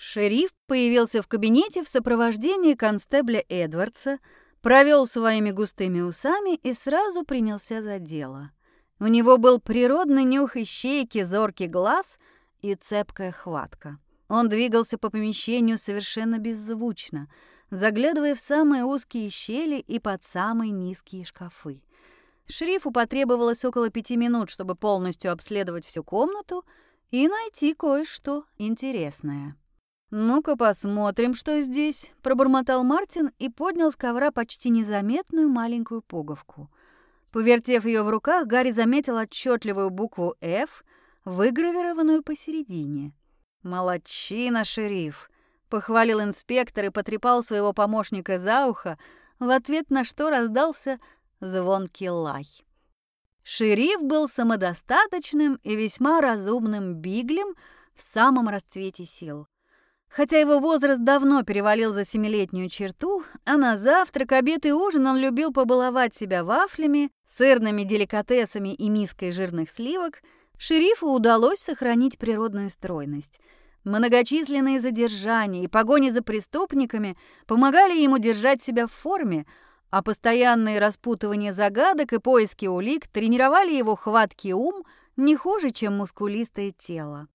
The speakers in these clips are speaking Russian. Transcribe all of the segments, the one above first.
Шериф появился в кабинете в сопровождении констебля Эдвардса, провел своими густыми усами и сразу принялся за дело. У него был природный нюх ищейки, зоркий глаз и цепкая хватка. Он двигался по помещению совершенно беззвучно, заглядывая в самые узкие щели и под самые низкие шкафы. Шрифу потребовалось около пяти минут, чтобы полностью обследовать всю комнату и найти кое-что интересное. «Ну-ка посмотрим, что здесь», — пробормотал Мартин и поднял с ковра почти незаметную маленькую пуговку. Повертев ее в руках, Гарри заметил отчетливую букву «Ф», выгравированную посередине. «Молодчина, шериф!» — похвалил инспектор и потрепал своего помощника за ухо, в ответ на что раздался звонкий лай. Шериф был самодостаточным и весьма разумным биглем в самом расцвете сил. Хотя его возраст давно перевалил за семилетнюю черту, а на завтрак, обед и ужин он любил побаловать себя вафлями, сырными деликатесами и миской жирных сливок, шерифу удалось сохранить природную стройность. Многочисленные задержания и погони за преступниками помогали ему держать себя в форме, а постоянные распутывания загадок и поиски улик тренировали его хваткий ум не хуже, чем мускулистое тело.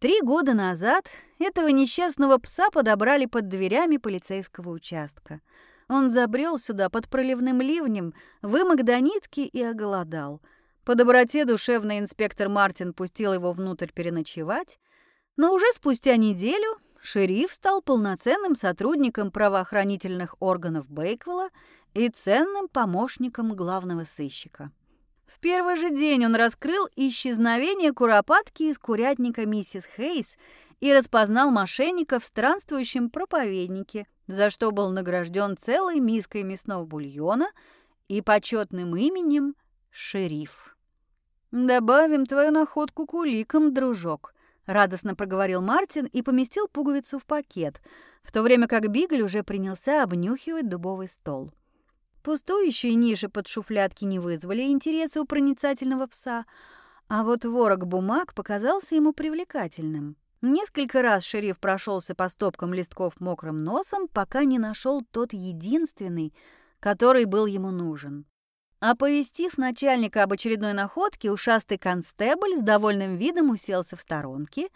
Три года назад этого несчастного пса подобрали под дверями полицейского участка. Он забрел сюда под проливным ливнем, вымок до нитки и оголодал. По доброте душевный инспектор Мартин пустил его внутрь переночевать, но уже спустя неделю шериф стал полноценным сотрудником правоохранительных органов Бейквелла и ценным помощником главного сыщика. В первый же день он раскрыл исчезновение куропатки из курятника миссис Хейс и распознал мошенника в странствующем проповеднике, за что был награжден целой миской мясного бульона и почетным именем «Шериф». «Добавим твою находку к уликам, дружок», — радостно проговорил Мартин и поместил пуговицу в пакет, в то время как Бигль уже принялся обнюхивать дубовый стол. Пустующие ниши под шуфлятки не вызвали интереса у проницательного пса, а вот ворог бумаг показался ему привлекательным. Несколько раз шериф прошелся по стопкам листков мокрым носом, пока не нашел тот единственный, который был ему нужен. Оповестив начальника об очередной находке, ушастый констебль с довольным видом уселся в сторонке.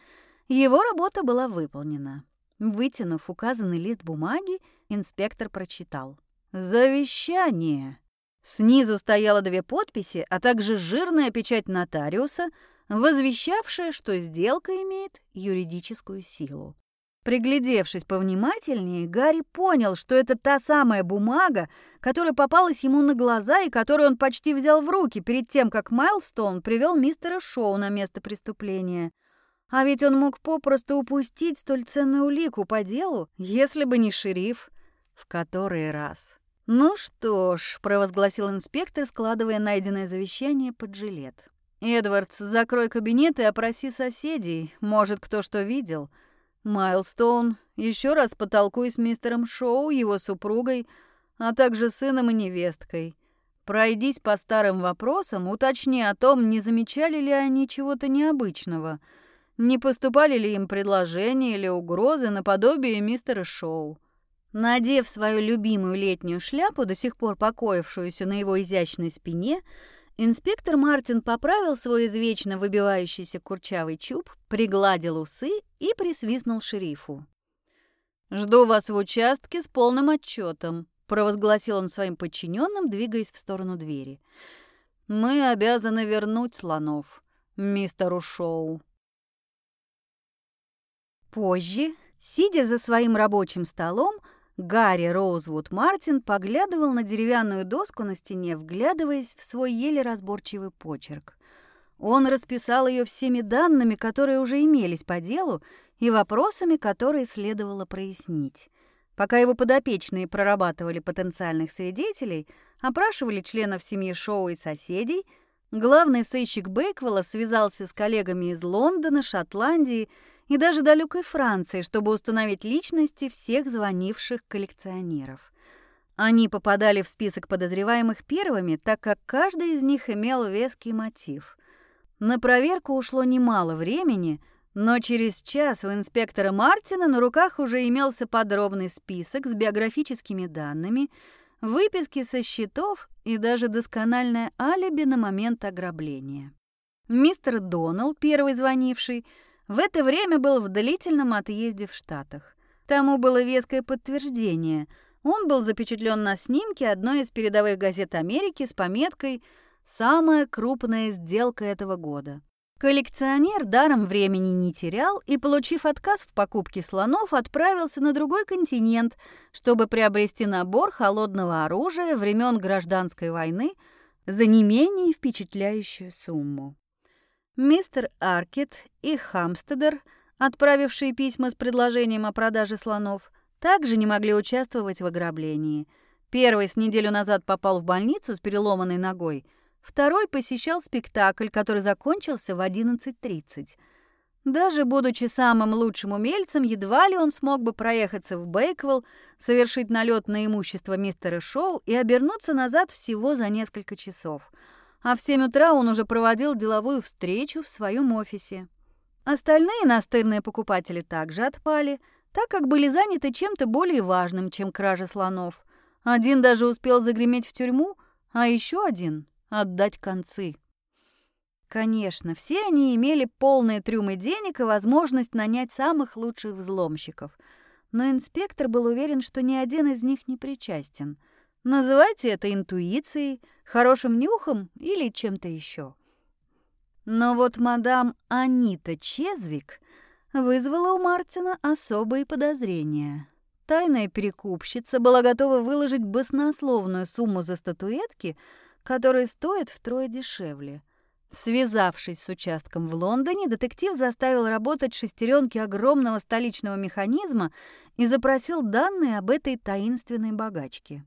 Его работа была выполнена. Вытянув указанный лист бумаги, инспектор прочитал. Завещание. Снизу стояло две подписи, а также жирная печать нотариуса, возвещавшая, что сделка имеет юридическую силу. Приглядевшись повнимательнее, Гарри понял, что это та самая бумага, которая попалась ему на глаза и которую он почти взял в руки перед тем, как Майлстоун привел мистера Шоу на место преступления. А ведь он мог попросту упустить столь ценную улику по делу, если бы не шериф. В который раз. «Ну что ж», — провозгласил инспектор, складывая найденное завещание под жилет. «Эдвардс, закрой кабинет и опроси соседей. Может, кто что видел. Майлстоун, еще раз потолкуй с мистером Шоу, его супругой, а также сыном и невесткой. Пройдись по старым вопросам, уточни о том, не замечали ли они чего-то необычного, не поступали ли им предложения или угрозы наподобие мистера Шоу. Надев свою любимую летнюю шляпу, до сих пор покоившуюся на его изящной спине, инспектор Мартин поправил свой извечно выбивающийся курчавый чуб, пригладил усы и присвистнул шерифу. «Жду вас в участке с полным отчетом», — провозгласил он своим подчиненным, двигаясь в сторону двери. «Мы обязаны вернуть слонов, мистеру Шоу». Позже, сидя за своим рабочим столом, Гарри Роузвуд Мартин поглядывал на деревянную доску на стене, вглядываясь в свой еле разборчивый почерк. Он расписал ее всеми данными, которые уже имелись по делу, и вопросами, которые следовало прояснить. Пока его подопечные прорабатывали потенциальных свидетелей, опрашивали членов семьи Шоу и соседей, главный сыщик Бейквелла связался с коллегами из Лондона, Шотландии и даже далекой Франции, чтобы установить личности всех звонивших коллекционеров. Они попадали в список подозреваемых первыми, так как каждый из них имел веский мотив. На проверку ушло немало времени, Но через час у инспектора Мартина на руках уже имелся подробный список с биографическими данными, выписки со счетов и даже доскональное алиби на момент ограбления. Мистер Доналл, первый звонивший, в это время был в длительном отъезде в Штатах. Тому было веское подтверждение. Он был запечатлен на снимке одной из передовых газет Америки с пометкой «Самая крупная сделка этого года». Коллекционер даром времени не терял и, получив отказ в покупке слонов, отправился на другой континент, чтобы приобрести набор холодного оружия времен Гражданской войны за не менее впечатляющую сумму. Мистер Аркет и Хамстедер, отправившие письма с предложением о продаже слонов, также не могли участвовать в ограблении. Первый с неделю назад попал в больницу с переломанной ногой – Второй посещал спектакль, который закончился в 11.30. Даже будучи самым лучшим умельцем, едва ли он смог бы проехаться в Бейквелл, совершить налет на имущество мистера Шоу и обернуться назад всего за несколько часов. А в 7 утра он уже проводил деловую встречу в своем офисе. Остальные настырные покупатели также отпали, так как были заняты чем-то более важным, чем кража слонов. Один даже успел загреметь в тюрьму, а еще один отдать концы. Конечно, все они имели полные трюмы денег и возможность нанять самых лучших взломщиков. Но инспектор был уверен, что ни один из них не причастен. Называйте это интуицией, хорошим нюхом или чем-то еще. Но вот мадам Анита Чезвик вызвала у Мартина особые подозрения. Тайная перекупщица была готова выложить баснословную сумму за статуэтки – который стоит втрое дешевле. Связавшись с участком в Лондоне, детектив заставил работать шестеренки огромного столичного механизма и запросил данные об этой таинственной богачке.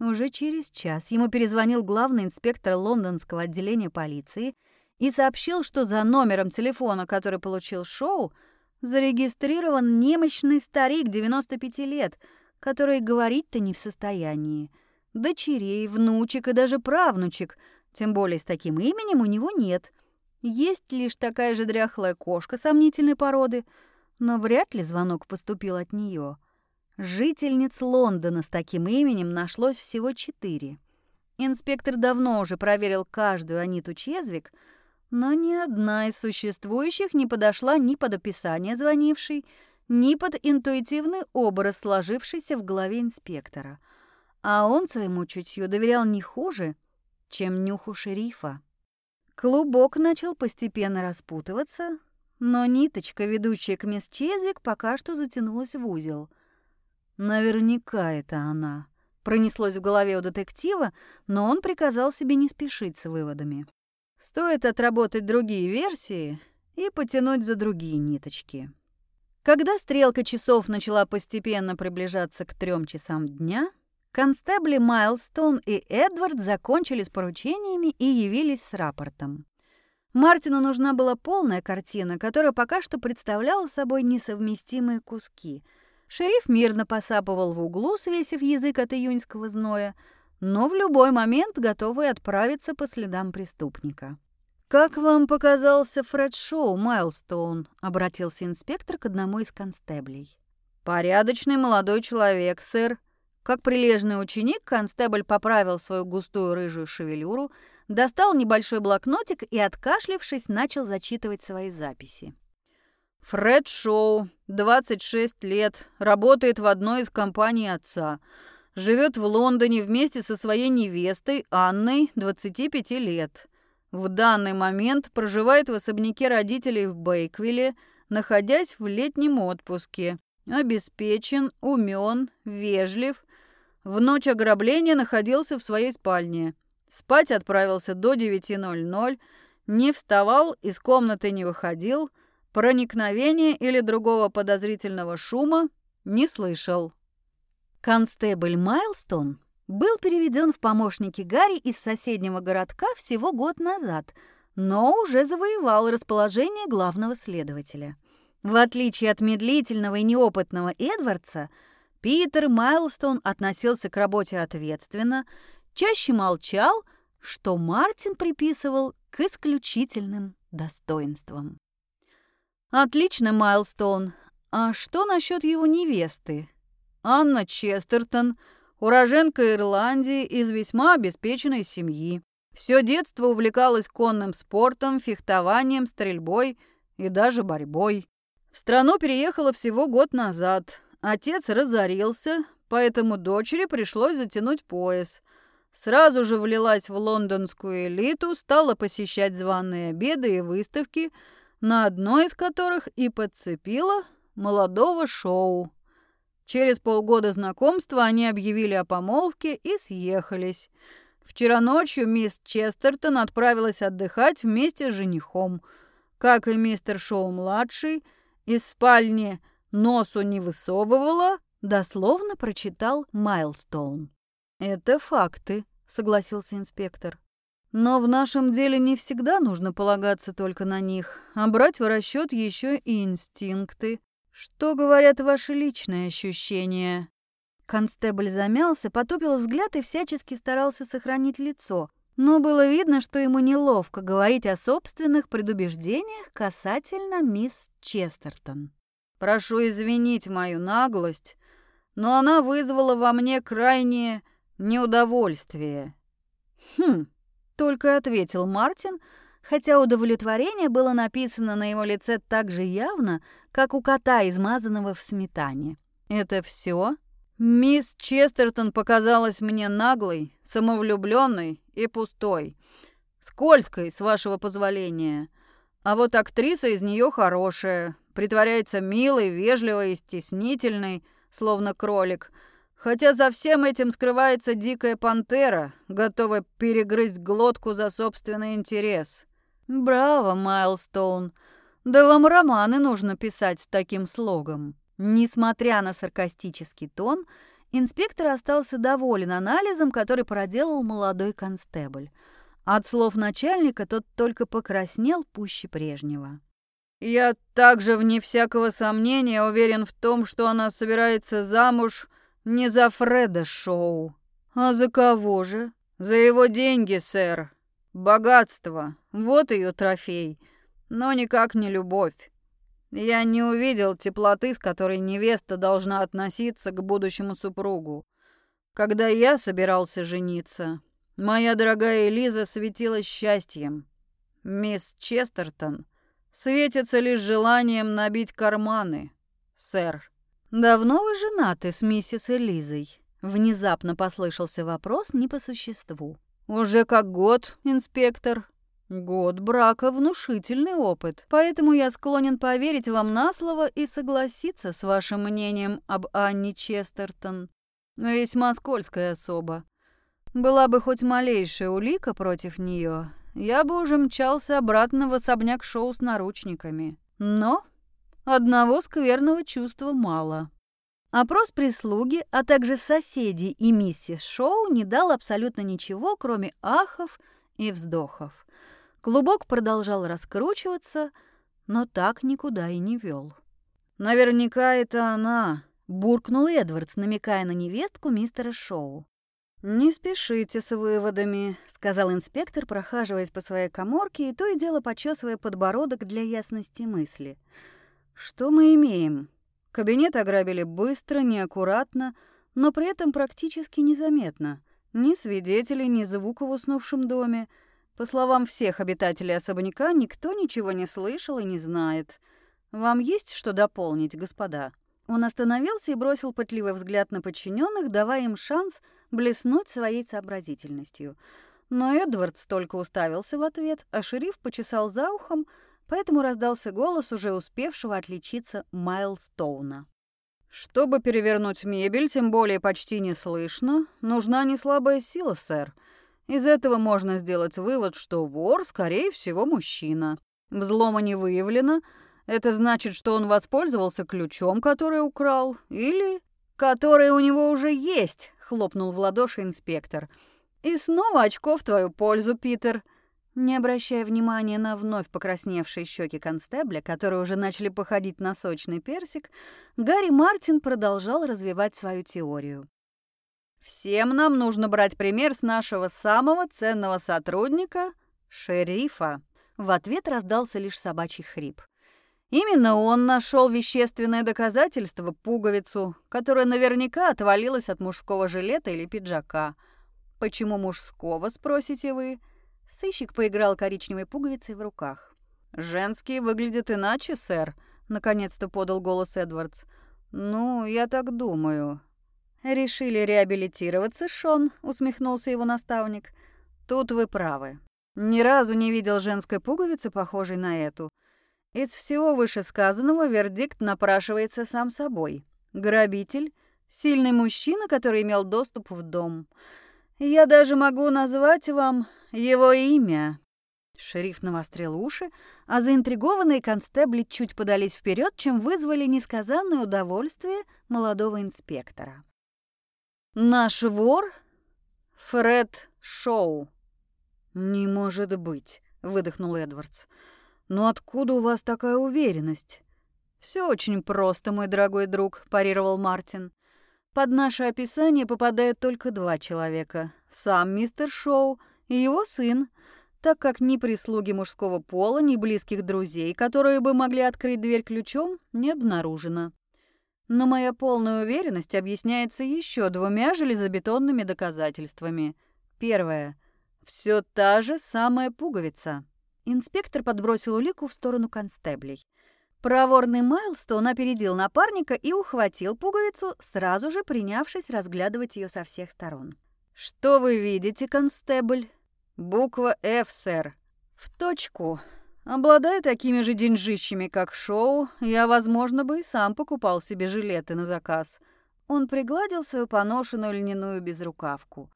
Уже через час ему перезвонил главный инспектор лондонского отделения полиции и сообщил, что за номером телефона, который получил Шоу, зарегистрирован немощный старик 95 лет, который говорить-то не в состоянии. Дочерей, внучек и даже правнучек, тем более с таким именем у него нет. Есть лишь такая же дряхлая кошка сомнительной породы, но вряд ли звонок поступил от нее. Жительниц Лондона с таким именем нашлось всего четыре. Инспектор давно уже проверил каждую Аниту Чезвик, но ни одна из существующих не подошла ни под описание звонившей, ни под интуитивный образ, сложившийся в голове инспектора – а он своему чутью доверял не хуже, чем нюху шерифа. Клубок начал постепенно распутываться, но ниточка, ведущая к мисс Чезвик, пока что затянулась в узел. Наверняка это она. Пронеслось в голове у детектива, но он приказал себе не спешить с выводами. Стоит отработать другие версии и потянуть за другие ниточки. Когда стрелка часов начала постепенно приближаться к трем часам дня, Констебли Майлстон и Эдвард закончили с поручениями и явились с рапортом. Мартину нужна была полная картина, которая пока что представляла собой несовместимые куски. Шериф мирно посапывал в углу, свесив язык от июньского зноя, но в любой момент готовый отправиться по следам преступника. «Как вам показался Фред Шоу, Майлстоун?» — обратился инспектор к одному из констеблей. «Порядочный молодой человек, сэр», как прилежный ученик, констебль поправил свою густую рыжую шевелюру, достал небольшой блокнотик и, откашлившись, начал зачитывать свои записи. Фред Шоу, 26 лет, работает в одной из компаний отца. Живет в Лондоне вместе со своей невестой Анной, 25 лет. В данный момент проживает в особняке родителей в Бейквилле, находясь в летнем отпуске. Обеспечен, умен, вежлив, в ночь ограбления находился в своей спальне. Спать отправился до 9.00, не вставал, из комнаты не выходил, проникновения или другого подозрительного шума не слышал. Констебль Майлстон был переведен в помощники Гарри из соседнего городка всего год назад, но уже завоевал расположение главного следователя. В отличие от медлительного и неопытного Эдвардса, Питер Майлстон относился к работе ответственно, чаще молчал, что Мартин приписывал к исключительным достоинствам. Отлично, Майлстоун. А что насчет его невесты? Анна Честертон, уроженка Ирландии из весьма обеспеченной семьи. Все детство увлекалась конным спортом, фехтованием, стрельбой и даже борьбой. В страну переехала всего год назад. Отец разорился, поэтому дочери пришлось затянуть пояс. Сразу же влилась в лондонскую элиту, стала посещать званые обеды и выставки, на одной из которых и подцепила молодого шоу. Через полгода знакомства они объявили о помолвке и съехались. Вчера ночью мисс Честертон отправилась отдыхать вместе с женихом. Как и мистер Шоу-младший, из спальни носу не высовывала, дословно прочитал Майлстоун. «Это факты», — согласился инспектор. «Но в нашем деле не всегда нужно полагаться только на них, а брать в расчет еще и инстинкты. Что говорят ваши личные ощущения?» Констебль замялся, потупил взгляд и всячески старался сохранить лицо. Но было видно, что ему неловко говорить о собственных предубеждениях касательно мисс Честертон. «Прошу извинить мою наглость, но она вызвала во мне крайнее неудовольствие». «Хм», — только ответил Мартин, хотя удовлетворение было написано на его лице так же явно, как у кота, измазанного в сметане. «Это все? Мисс Честертон показалась мне наглой, самовлюбленной и пустой. Скользкой, с вашего позволения. А вот актриса из нее хорошая, притворяется милой, вежливой и стеснительной, словно кролик. Хотя за всем этим скрывается дикая пантера, готовая перегрызть глотку за собственный интерес. Браво, Майлстоун. Да вам романы нужно писать с таким слогом. Несмотря на саркастический тон, инспектор остался доволен анализом, который проделал молодой констебль. От слов начальника тот только покраснел пуще прежнего. «Я также, вне всякого сомнения, уверен в том, что она собирается замуж не за Фреда Шоу. А за кого же? За его деньги, сэр. Богатство. Вот ее трофей. Но никак не любовь. Я не увидел теплоты, с которой невеста должна относиться к будущему супругу. Когда я собирался жениться, моя дорогая Элиза светилась счастьем. Мисс Честертон светится лишь желанием набить карманы, сэр. «Давно вы женаты с миссис Элизой?» Внезапно послышался вопрос не по существу. «Уже как год, инспектор», Год брака – внушительный опыт, поэтому я склонен поверить вам на слово и согласиться с вашим мнением об Анне Честертон. Весьма скользкая особа. Была бы хоть малейшая улика против нее, я бы уже мчался обратно в особняк шоу с наручниками. Но одного скверного чувства мало. Опрос прислуги, а также соседей и миссис Шоу не дал абсолютно ничего, кроме ахов и вздохов. Клубок продолжал раскручиваться, но так никуда и не вел. «Наверняка это она», — буркнул Эдвардс, намекая на невестку мистера Шоу. «Не спешите с выводами», — сказал инспектор, прохаживаясь по своей коморке и то и дело почесывая подбородок для ясности мысли. «Что мы имеем? Кабинет ограбили быстро, неаккуратно, но при этом практически незаметно. Ни свидетелей, ни звука в уснувшем доме — по словам всех обитателей особняка, никто ничего не слышал и не знает. Вам есть что дополнить, господа?» Он остановился и бросил пытливый взгляд на подчиненных, давая им шанс блеснуть своей сообразительностью. Но Эдвардс только уставился в ответ, а шериф почесал за ухом, поэтому раздался голос уже успевшего отличиться Майлстоуна. «Чтобы перевернуть мебель, тем более почти не слышно, нужна не слабая сила, сэр. Из этого можно сделать вывод, что вор, скорее всего, мужчина. Взлома не выявлено. Это значит, что он воспользовался ключом, который украл, или который у него уже есть, хлопнул в ладоши инспектор. И снова очко в твою пользу, Питер. Не обращая внимания на вновь покрасневшие щеки констебля, которые уже начали походить на сочный персик, Гарри Мартин продолжал развивать свою теорию. Всем нам нужно брать пример с нашего самого ценного сотрудника, шерифа. В ответ раздался лишь собачий хрип. Именно он нашел вещественное доказательство, пуговицу, которая наверняка отвалилась от мужского жилета или пиджака. Почему мужского, спросите вы? Сыщик поиграл коричневой пуговицей в руках. «Женские выглядят иначе, сэр», — наконец-то подал голос Эдвардс. «Ну, я так думаю». «Решили реабилитироваться, Шон?» — усмехнулся его наставник. «Тут вы правы. Ни разу не видел женской пуговицы, похожей на эту. Из всего вышесказанного вердикт напрашивается сам собой. Грабитель — сильный мужчина, который имел доступ в дом. Я даже могу назвать вам его имя». Шериф навострил уши, а заинтригованные констебли чуть подались вперед, чем вызвали несказанное удовольствие молодого инспектора. «Наш вор — Фред Шоу». «Не может быть», — выдохнул Эдвардс. «Но откуда у вас такая уверенность?» «Все очень просто, мой дорогой друг», — парировал Мартин. «Под наше описание попадают только два человека. Сам мистер Шоу и его сын, так как ни прислуги мужского пола, ни близких друзей, которые бы могли открыть дверь ключом, не обнаружено. Но моя полная уверенность объясняется еще двумя железобетонными доказательствами. Первое — все та же самая пуговица. Инспектор подбросил улику в сторону констеблей. Проворный Майлстон опередил напарника и ухватил пуговицу, сразу же принявшись разглядывать ее со всех сторон. «Что вы видите, констебль?» «Буква «Ф», сэр». «В точку. Обладая такими же деньжищами, как Шоу, я, возможно, бы и сам покупал себе жилеты на заказ». Он пригладил свою поношенную льняную безрукавку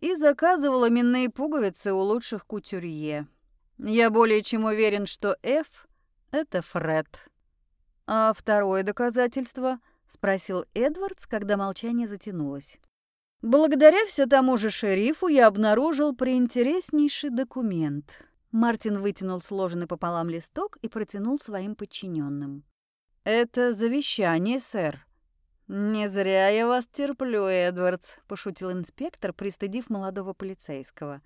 и заказывал именные пуговицы у лучших кутюрье. Я более чем уверен, что Ф — это Фред. «А второе доказательство?» — спросил Эдвардс, когда молчание затянулось. Благодаря все тому же шерифу я обнаружил приинтереснейший документ. Мартин вытянул сложенный пополам листок и протянул своим подчиненным. «Это завещание, сэр. «Не зря я вас терплю, Эдвардс», — пошутил инспектор, пристыдив молодого полицейского.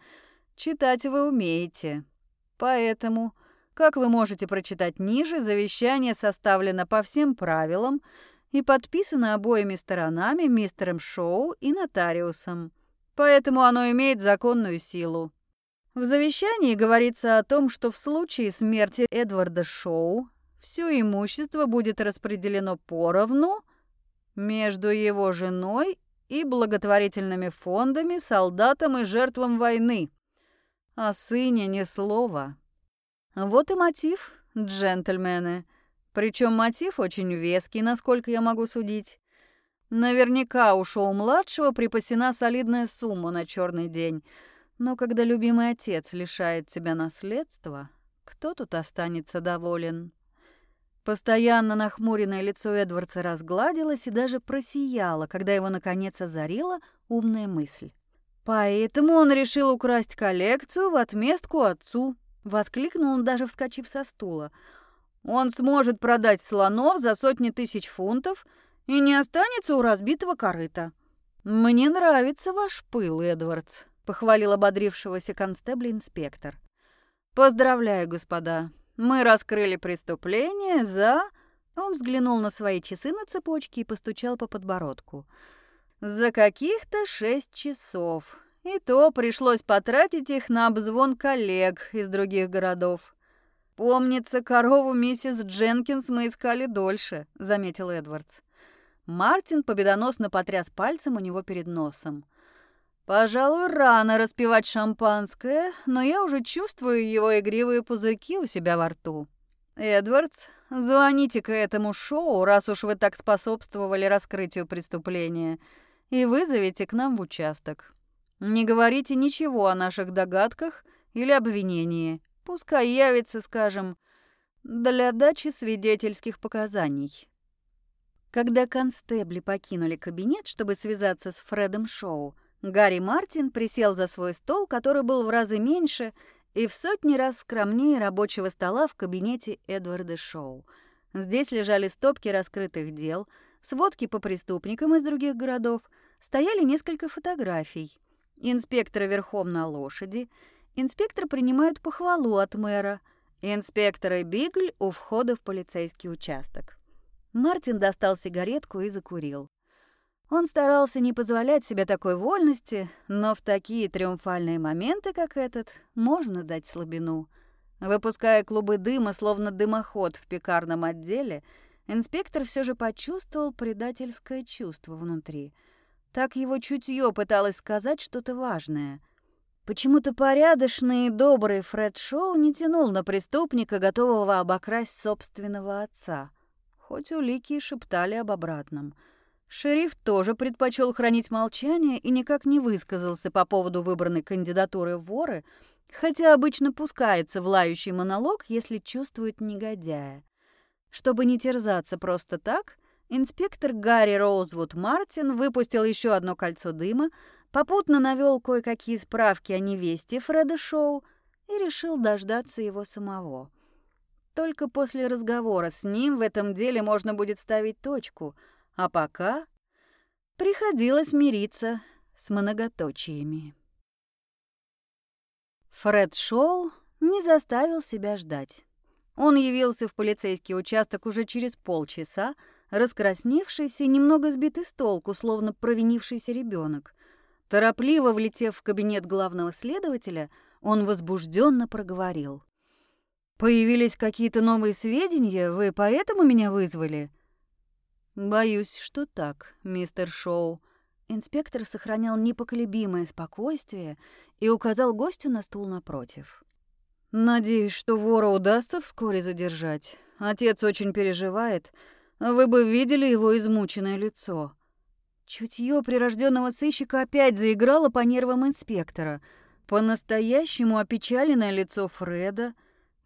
«Читать вы умеете. Поэтому, как вы можете прочитать ниже, завещание составлено по всем правилам и подписано обоими сторонами, мистером Шоу и нотариусом. Поэтому оно имеет законную силу. В завещании говорится о том, что в случае смерти Эдварда Шоу все имущество будет распределено поровну, между его женой и благотворительными фондами, солдатам и жертвам войны. О сыне ни слова. Вот и мотив, джентльмены. Причем мотив очень веский, насколько я могу судить. Наверняка у шоу-младшего припасена солидная сумма на черный день. Но когда любимый отец лишает тебя наследства, кто тут останется доволен? Постоянно нахмуренное лицо Эдвардса разгладилось и даже просияло, когда его наконец озарила умная мысль. «Поэтому он решил украсть коллекцию в отместку отцу», — воскликнул он, даже вскочив со стула. «Он сможет продать слонов за сотни тысяч фунтов и не останется у разбитого корыта». «Мне нравится ваш пыл, Эдвардс», — похвалил ободрившегося констебля инспектор. «Поздравляю, господа. Мы раскрыли преступление за...» Он взглянул на свои часы на цепочке и постучал по подбородку. «За каких-то шесть часов. И то пришлось потратить их на обзвон коллег из других городов. Помнится, корову миссис Дженкинс мы искали дольше», — заметил Эдвардс. Мартин победоносно потряс пальцем у него перед носом. Пожалуй, рано распивать шампанское, но я уже чувствую его игривые пузырьки у себя во рту. Эдвардс, звоните к этому шоу, раз уж вы так способствовали раскрытию преступления, и вызовите к нам в участок. Не говорите ничего о наших догадках или обвинении. Пускай явится, скажем, для дачи свидетельских показаний. Когда констебли покинули кабинет, чтобы связаться с Фредом Шоу, Гарри Мартин присел за свой стол, который был в разы меньше и в сотни раз скромнее рабочего стола в кабинете Эдварда Шоу. Здесь лежали стопки раскрытых дел, сводки по преступникам из других городов, стояли несколько фотографий. Инспектор верхом на лошади, инспектор принимает похвалу от мэра, Инспектор и Бигль у входа в полицейский участок. Мартин достал сигаретку и закурил. Он старался не позволять себе такой вольности, но в такие триумфальные моменты, как этот, можно дать слабину. Выпуская клубы дыма, словно дымоход в пекарном отделе, инспектор все же почувствовал предательское чувство внутри. Так его чутье пыталось сказать что-то важное. Почему-то порядочный и добрый Фред Шоу не тянул на преступника, готового обокрасть собственного отца, хоть улики и шептали об обратном — Шериф тоже предпочел хранить молчание и никак не высказался по поводу выбранной кандидатуры в воры, хотя обычно пускается в лающий монолог, если чувствует негодяя. Чтобы не терзаться просто так, инспектор Гарри Роузвуд Мартин выпустил еще одно кольцо дыма, попутно навел кое-какие справки о невесте Фреда Шоу и решил дождаться его самого. Только после разговора с ним в этом деле можно будет ставить точку — а пока приходилось мириться с многоточиями. Фред Шоу не заставил себя ждать. Он явился в полицейский участок уже через полчаса, раскрасневшийся и немного сбитый с толку, словно провинившийся ребенок. Торопливо влетев в кабинет главного следователя, он возбужденно проговорил. «Появились какие-то новые сведения? Вы поэтому меня вызвали?» «Боюсь, что так, мистер Шоу». Инспектор сохранял непоколебимое спокойствие и указал гостю на стул напротив. «Надеюсь, что вора удастся вскоре задержать. Отец очень переживает. Вы бы видели его измученное лицо». Чутье прирожденного сыщика опять заиграло по нервам инспектора. По-настоящему опечаленное лицо Фреда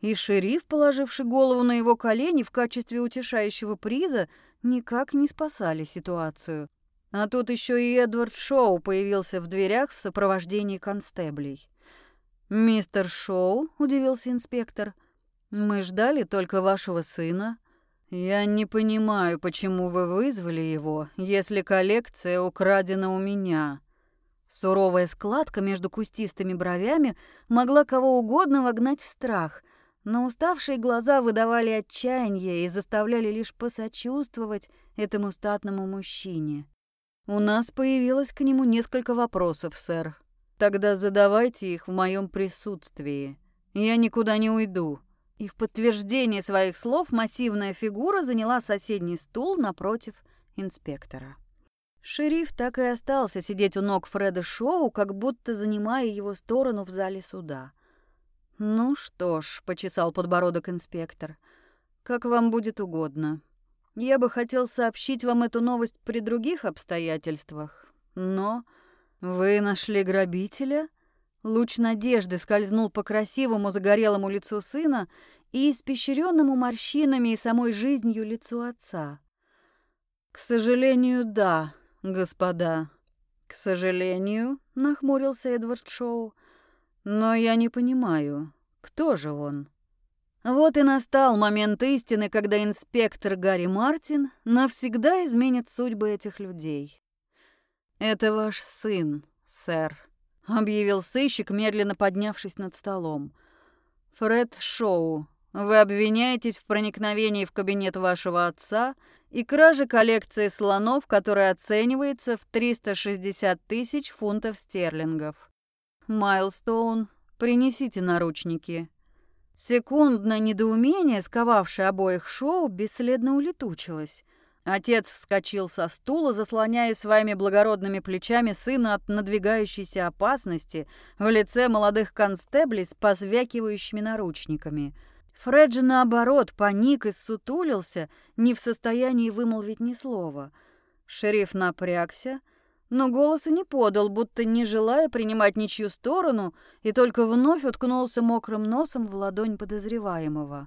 и шериф, положивший голову на его колени в качестве утешающего приза, никак не спасали ситуацию. А тут еще и Эдвард Шоу появился в дверях в сопровождении констеблей. «Мистер Шоу», — удивился инспектор, — «мы ждали только вашего сына. Я не понимаю, почему вы вызвали его, если коллекция украдена у меня». Суровая складка между кустистыми бровями могла кого угодно вогнать в страх — но уставшие глаза выдавали отчаяние и заставляли лишь посочувствовать этому статному мужчине. «У нас появилось к нему несколько вопросов, сэр. Тогда задавайте их в моем присутствии. Я никуда не уйду». И в подтверждение своих слов массивная фигура заняла соседний стул напротив инспектора. Шериф так и остался сидеть у ног Фреда Шоу, как будто занимая его сторону в зале суда. «Ну что ж», — почесал подбородок инспектор, — «как вам будет угодно. Я бы хотел сообщить вам эту новость при других обстоятельствах, но вы нашли грабителя?» Луч надежды скользнул по красивому загорелому лицу сына и испещренному морщинами и самой жизнью лицу отца. «К сожалению, да, господа». «К сожалению», — нахмурился Эдвард Шоу, — но я не понимаю, кто же он? Вот и настал момент истины, когда инспектор Гарри Мартин навсегда изменит судьбы этих людей. «Это ваш сын, сэр», — объявил сыщик, медленно поднявшись над столом. «Фред Шоу, вы обвиняетесь в проникновении в кабинет вашего отца и краже коллекции слонов, которая оценивается в 360 тысяч фунтов стерлингов. «Майлстоун, принесите наручники». Секундное недоумение, сковавшее обоих шоу, бесследно улетучилось. Отец вскочил со стула, заслоняя своими благородными плечами сына от надвигающейся опасности в лице молодых констеблей с позвякивающими наручниками. Фред же, наоборот, паник и сутулился, не в состоянии вымолвить ни слова. Шериф напрягся, но голоса не подал, будто не желая принимать ничью сторону, и только вновь уткнулся мокрым носом в ладонь подозреваемого.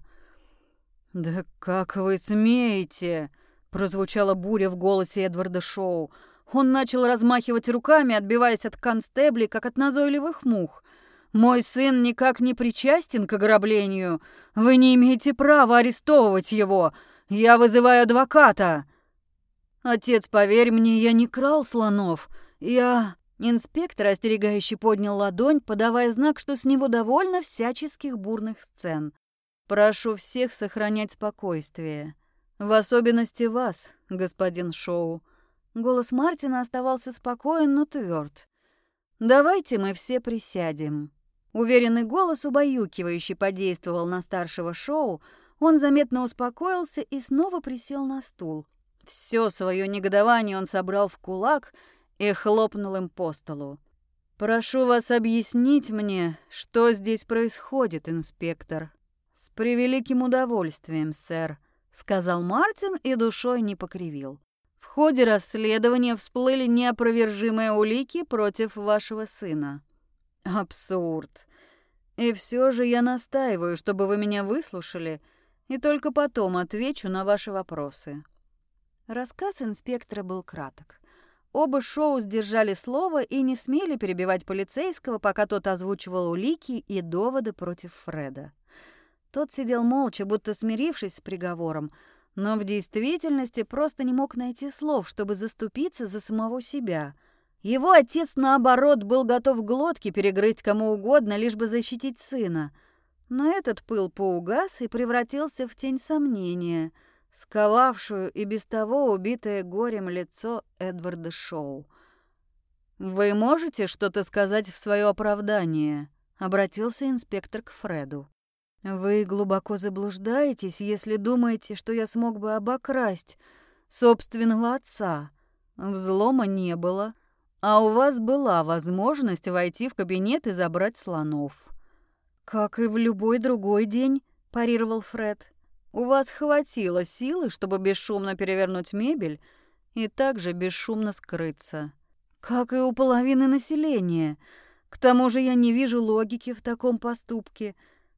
«Да как вы смеете?» — прозвучала буря в голосе Эдварда Шоу. Он начал размахивать руками, отбиваясь от констеблей, как от назойливых мух. «Мой сын никак не причастен к ограблению. Вы не имеете права арестовывать его. Я вызываю адвоката!» «Отец, поверь мне, я не крал слонов. Я...» Инспектор, остерегающий, поднял ладонь, подавая знак, что с него довольно всяческих бурных сцен. Прошу всех сохранять спокойствие. В особенности вас, господин Шоу. Голос Мартина оставался спокоен, но тверд. Давайте мы все присядем. Уверенный голос, убаюкивающий, подействовал на старшего Шоу. Он заметно успокоился и снова присел на стул. Все свое негодование он собрал в кулак и хлопнул им по столу. «Прошу вас объяснить мне, что здесь происходит, инспектор». «С превеликим удовольствием, сэр», — сказал Мартин и душой не покривил. «В ходе расследования всплыли неопровержимые улики против вашего сына». «Абсурд. И все же я настаиваю, чтобы вы меня выслушали, и только потом отвечу на ваши вопросы». Рассказ инспектора был краток. Оба шоу сдержали слово и не смели перебивать полицейского, пока тот озвучивал улики и доводы против Фреда. Тот сидел молча, будто смирившись с приговором, но в действительности просто не мог найти слов, чтобы заступиться за самого себя. Его отец, наоборот, был готов глотки перегрызть кому угодно, лишь бы защитить сына. Но этот пыл поугас и превратился в тень сомнения — сковавшую и без того убитое горем лицо Эдварда Шоу. «Вы можете что-то сказать в свое оправдание?» — обратился инспектор к Фреду. «Вы глубоко заблуждаетесь, если думаете, что я смог бы обокрасть собственного отца. Взлома не было, а у вас была возможность войти в кабинет и забрать слонов». «Как и в любой другой день», — парировал Фред. У вас хватило силы, чтобы бесшумно перевернуть мебель и также бесшумно скрыться. Как и у половины населения. К тому же я не вижу логики в таком поступке.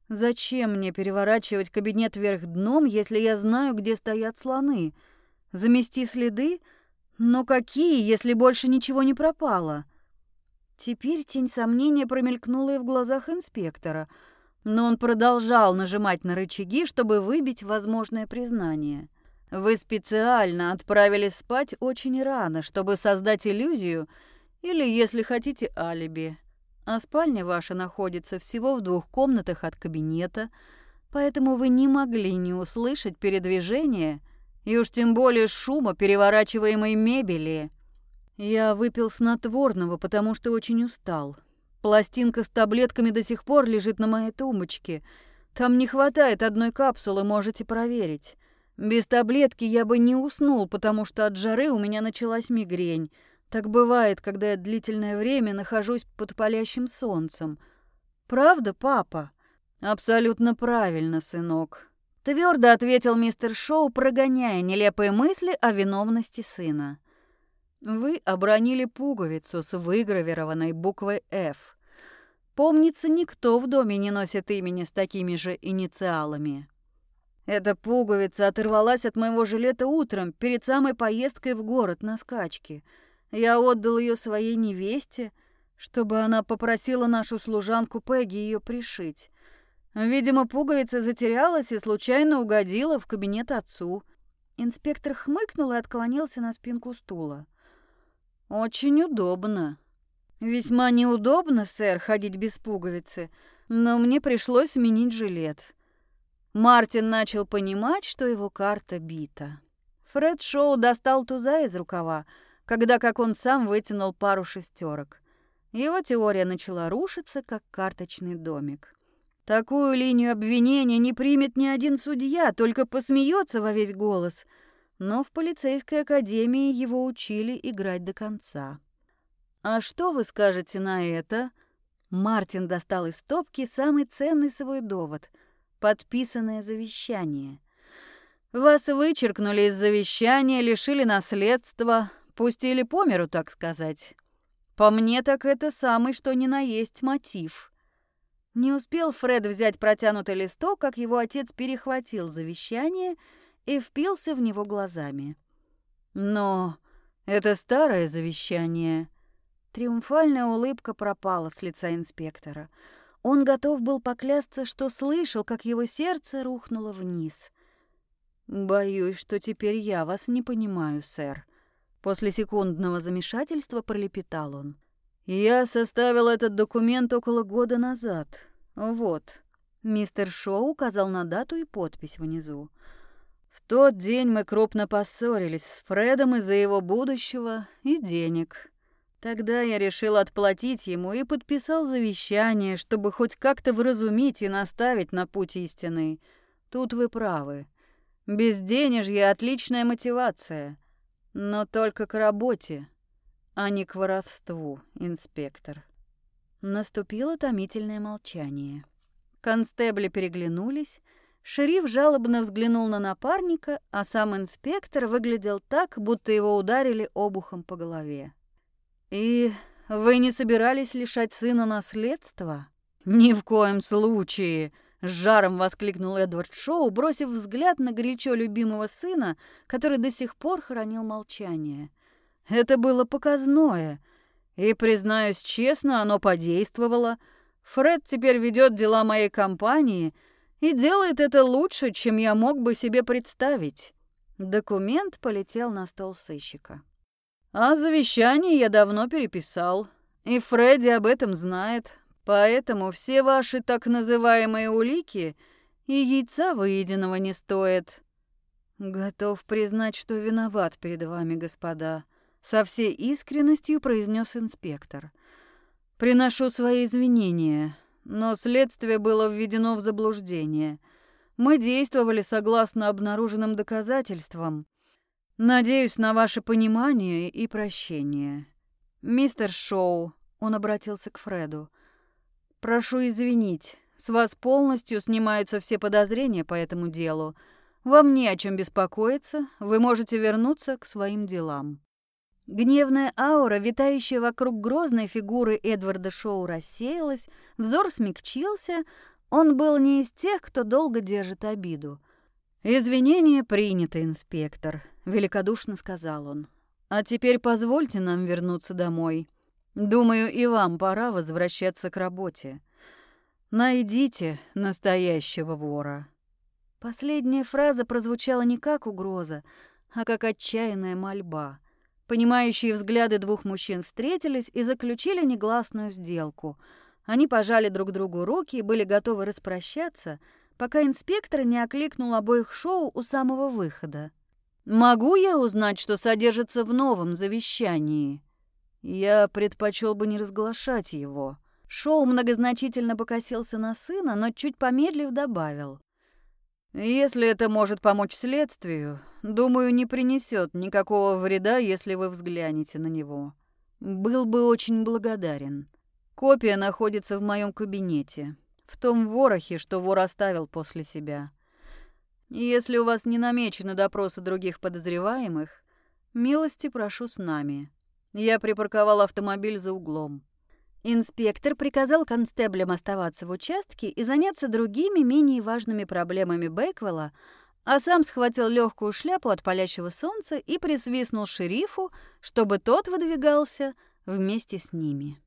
Зачем мне переворачивать кабинет вверх дном, если я знаю, где стоят слоны? Замести следы? Но какие, если больше ничего не пропало? Теперь тень сомнения промелькнула и в глазах инспектора — но он продолжал нажимать на рычаги, чтобы выбить возможное признание. Вы специально отправились спать очень рано, чтобы создать иллюзию или, если хотите, алиби. А спальня ваша находится всего в двух комнатах от кабинета, поэтому вы не могли не услышать передвижения и уж тем более шума переворачиваемой мебели. Я выпил снотворного, потому что очень устал. Пластинка с таблетками до сих пор лежит на моей тумбочке. Там не хватает одной капсулы, можете проверить. Без таблетки я бы не уснул, потому что от жары у меня началась мигрень. Так бывает, когда я длительное время нахожусь под палящим солнцем. Правда, папа? Абсолютно правильно, сынок. Твердо ответил мистер Шоу, прогоняя нелепые мысли о виновности сына. Вы обронили пуговицу с выгравированной буквой «Ф». Помнится, никто в доме не носит имени с такими же инициалами. Эта пуговица оторвалась от моего жилета утром, перед самой поездкой в город на скачки. Я отдал ее своей невесте, чтобы она попросила нашу служанку Пегги ее пришить. Видимо, пуговица затерялась и случайно угодила в кабинет отцу. Инспектор хмыкнул и отклонился на спинку стула. Очень удобно. Весьма неудобно, сэр, ходить без пуговицы, но мне пришлось сменить жилет. Мартин начал понимать, что его карта бита. Фред Шоу достал туза из рукава, когда, как он сам, вытянул пару шестерок. Его теория начала рушиться, как карточный домик. Такую линию обвинения не примет ни один судья, только посмеется во весь голос — но в полицейской академии его учили играть до конца. «А что вы скажете на это?» Мартин достал из стопки самый ценный свой довод — подписанное завещание. «Вас вычеркнули из завещания, лишили наследства, пустили по миру, так сказать. По мне так это самый что ни на есть мотив». Не успел Фред взять протянутый листок, как его отец перехватил завещание — и впился в него глазами. «Но это старое завещание». Триумфальная улыбка пропала с лица инспектора. Он готов был поклясться, что слышал, как его сердце рухнуло вниз. «Боюсь, что теперь я вас не понимаю, сэр». После секундного замешательства пролепетал он. «Я составил этот документ около года назад. Вот». Мистер Шоу указал на дату и подпись внизу. В тот день мы крупно поссорились с Фредом из-за его будущего и денег. Тогда я решил отплатить ему и подписал завещание, чтобы хоть как-то вразумить и наставить на путь истины. Тут вы правы. Безденежье — отличная мотивация. Но только к работе, а не к воровству, инспектор. Наступило томительное молчание. Констебли переглянулись, шериф жалобно взглянул на напарника, а сам инспектор выглядел так, будто его ударили обухом по голове. «И вы не собирались лишать сына наследства?» «Ни в коем случае!» — с жаром воскликнул Эдвард Шоу, бросив взгляд на горячо любимого сына, который до сих пор хранил молчание. «Это было показное, и, признаюсь честно, оно подействовало. Фред теперь ведет дела моей компании и делает это лучше, чем я мог бы себе представить». Документ полетел на стол сыщика. А завещание я давно переписал, и Фредди об этом знает, поэтому все ваши так называемые улики и яйца выеденного не стоят. Готов признать, что виноват перед вами, господа, со всей искренностью произнес инспектор. Приношу свои извинения, но следствие было введено в заблуждение. Мы действовали согласно обнаруженным доказательствам, Надеюсь на ваше понимание и прощение. Мистер Шоу, он обратился к Фреду. Прошу извинить, с вас полностью снимаются все подозрения по этому делу. Вам не о чем беспокоиться, вы можете вернуться к своим делам. Гневная аура, витающая вокруг грозной фигуры Эдварда Шоу, рассеялась, взор смягчился. Он был не из тех, кто долго держит обиду. «Извинения приняты, инспектор», — великодушно сказал он. «А теперь позвольте нам вернуться домой. Думаю, и вам пора возвращаться к работе. Найдите настоящего вора». Последняя фраза прозвучала не как угроза, а как отчаянная мольба. Понимающие взгляды двух мужчин встретились и заключили негласную сделку. Они пожали друг другу руки и были готовы распрощаться — пока инспектор не окликнул обоих шоу у самого выхода. «Могу я узнать, что содержится в новом завещании?» «Я предпочел бы не разглашать его». Шоу многозначительно покосился на сына, но чуть помедлив добавил. «Если это может помочь следствию, думаю, не принесет никакого вреда, если вы взглянете на него. Был бы очень благодарен. Копия находится в моем кабинете. В том ворохе, что вор оставил после себя. Если у вас не намечены допросы других подозреваемых, милости прошу с нами. Я припарковал автомобиль за углом. Инспектор приказал констеблям оставаться в участке и заняться другими, менее важными проблемами Бэквелла, а сам схватил легкую шляпу от палящего солнца и присвистнул шерифу, чтобы тот выдвигался вместе с ними.